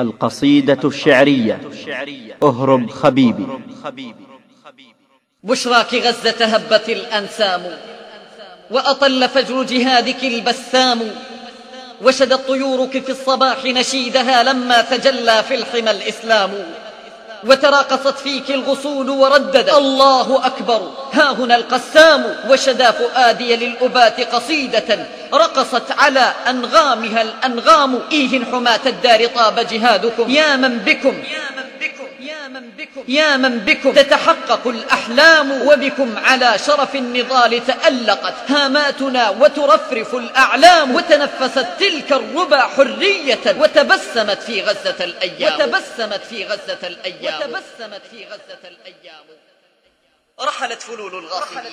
القصيدة الشعرية. أهرب خبيبي. بشراك غزة هبت الأنسام وأطل فجر جهادك البسام وشدت طيورك في الصباح نشيدها لما تجلى في الحمى الإسلام. وتراقصت فيك الغصون ورددت. الله أكبر. ها هنا القسام وشدا فؤادي للأبات قصيدة رقصت على أنغامها الأنغام. إيه حماة الدار طاب جهادكم. يا من بكم. يا من بكم. يا من بكم. تتحقق الأحلام وبكم على شرف النضال تألقت هاماتنا وترفرف الأعلام وتنفست تلك الربا حرية وتبسمت في غزة الأيام. وتبسمت في غزة الأيام. وتبسمت في غزة الأيام. رحلت فلول الغاصبين.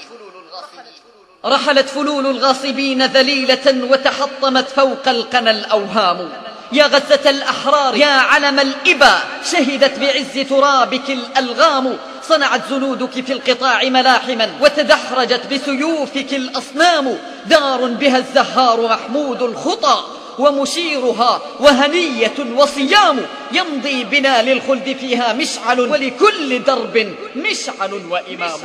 رحلت فلول الغاصبين ذليلة وتحطمت فوق القنا الأوهام. يا غزة الأحرار يا علم الإبا شهدت بعز ترابك الألغام صنعت زنودك في القطاع ملاحما وتدحرجت بسيوفك الأصنام دار بها الزهار محمود الخطى ومشيرها وهنية وصيام يمضي بنا للخلد فيها مشعل ولكل درب مشعل وإمام.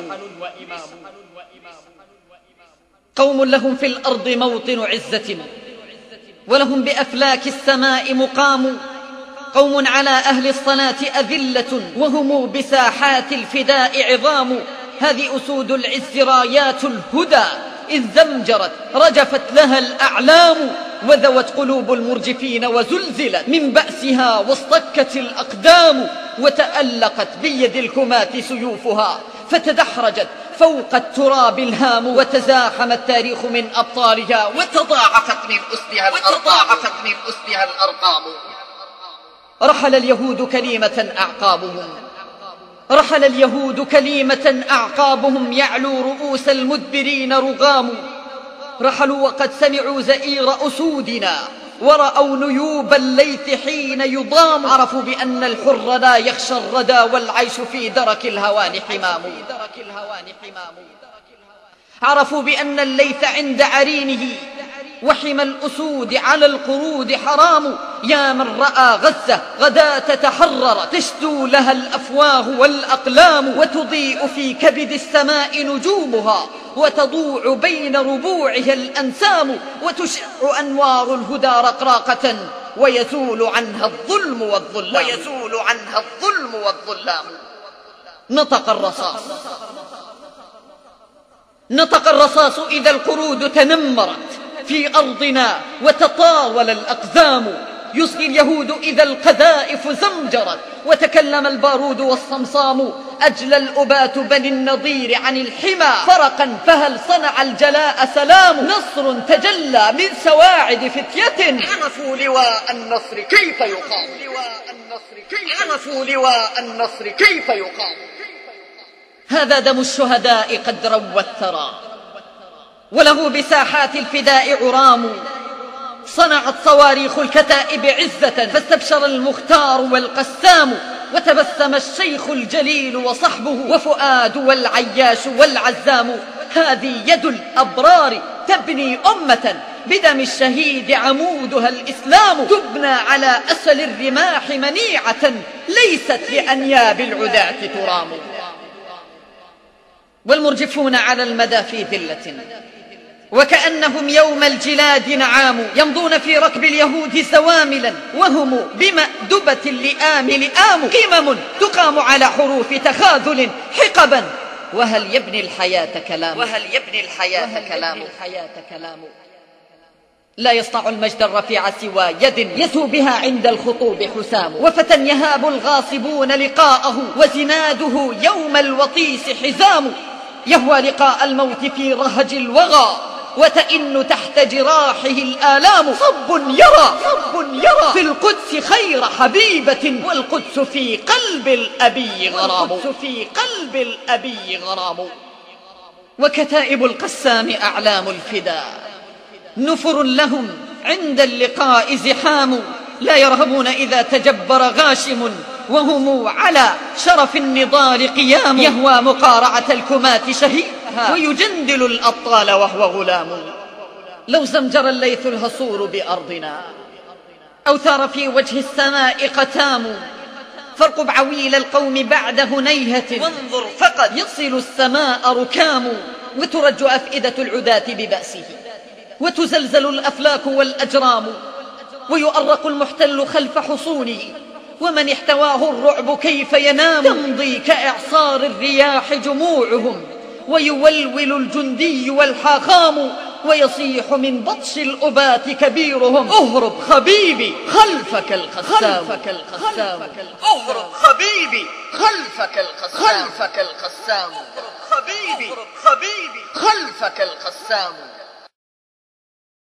قوم لهم في الأرض موطن عزة. ولهم بأفلاك السماء مقام. قوم على أهل الصلاة أذلة وهم بساحات الفداء عظام. هذه أسود العز رايات الهدى. إذ زمجرت رجفت لها الأعلام وذوت قلوب المرجفين وزلزلت من بأسها واصطكت الأقدام. وتألقت بيد الكمات سيوفها فتدحرجت فوق التراب الهام وتزاحم التاريخ من أبطالها وتضاعفت من أسدها وتضاعفت من أسدها الأرقام. رحل اليهود كليمة أعقابهم. رحل اليهود كليمة أعقابهم يعلو رؤوس المدبرين رغام. رحلوا وقد سمعوا زئير أسودنا. ورأوا نيوب الليث حين يضام. عرفوا بأن الحر لا يخشى الردى والعيش في درك الهوان حمام عرفوا بأن الليث عند عرينه وحمى الأسود على القرود حرام. يا من رأى غزة غدا تتحرر. تشدو لها الأفواه والأقلام. وتضيء في كبد السماء نجومها. وتضوع بين ربوعها الأنسام. وتشع أنوار الهدى رقراقة. ويزول عنها الظلم والظلام. ويزول عنها الظلم والظلام. نطق الرصاص. نطق الرصاص إذا القرود تنمرت. في أرضنا وتطاول الأقزام. يصغي اليهود إذا القذائف زمجرت. وتكلم البارود والصمصام. أجلى الأبات بني النضير عن الحمى. فرقا فهل صنع الجلاء سلام؟ نصر تجلى من سواعد فتية. عرفوا لواء النصر كيف يقام. عرفوا لواء النصر كيف يقام. هذا دم الشهداء قد روى الثرى. وله بساحات الفداء عرام صنعت صواريخ الكتائب عزة فاستبشر المختار والقسام وتبسم الشيخ الجليل وصحبه وفؤاد والعياش والعزام. هذه يد الأبرار تبني أمة بدم الشهيد عمودها الإسلام. تبنى على أسل الرماح منيعة ليست لأنياب العداة ترام. والمرجفون على المدى في ذلة. وكأنهم يوم الجلاد نعام يمضون في ركب اليهود سواملا وهم بمأدبة اللئام لئام. قمم تقام على حروف تخاذل حقبا. وهل يبني الحياة كلام؟ وهل يبني الحياة كلام؟ الحياة كلام؟ لا يصنع المجد الرفيع سوى يد يسو بها عند الخطوب حسام. وفتى يهاب الغاصبون لقاءه وزناده يوم الوطيس حزام. يهوى لقاء الموت في رهج الوغى. وتئن تحت جراحه الآلام. صب يرى. صب يرى. في القدس خير حبيبة. والقدس في قلب الأبي غرام. والقدس في قلب الأبي غرام. وكتائب القسام أعلام الفدا. نفر لهم عند اللقاء زحام. لا يرهبون إذا تجبر غاشم. وهم على شرف النضال قيام. يهوى مقارعة الكمات شهيد ويجندل الأبطال وهو غلام. لو زمجر الليث الهصور بأرضنا أو ثار في وجه السماء قتام. فارقب عويل القوم بعد هنيهة. وانظر فقد يصل السماء ركام. وترج أفئدة العداة ببأسه. وتزلزل الأفلاك والأجرام. ويؤرق المحتل خلف حصونه ومن احتواه الرعب كيف ينام؟ تمضي كإعصار الرياح جموعهم. ويولول الجندي والحاخام ويصيح من بطش الأبات كبيرهم. أهرب خبيبي خلفك الخسام. خلفك الخسام. أهرب خبيبي خلفك الخسام. خلفك الخسام. خبيبي خبيبي خلفك الخسام.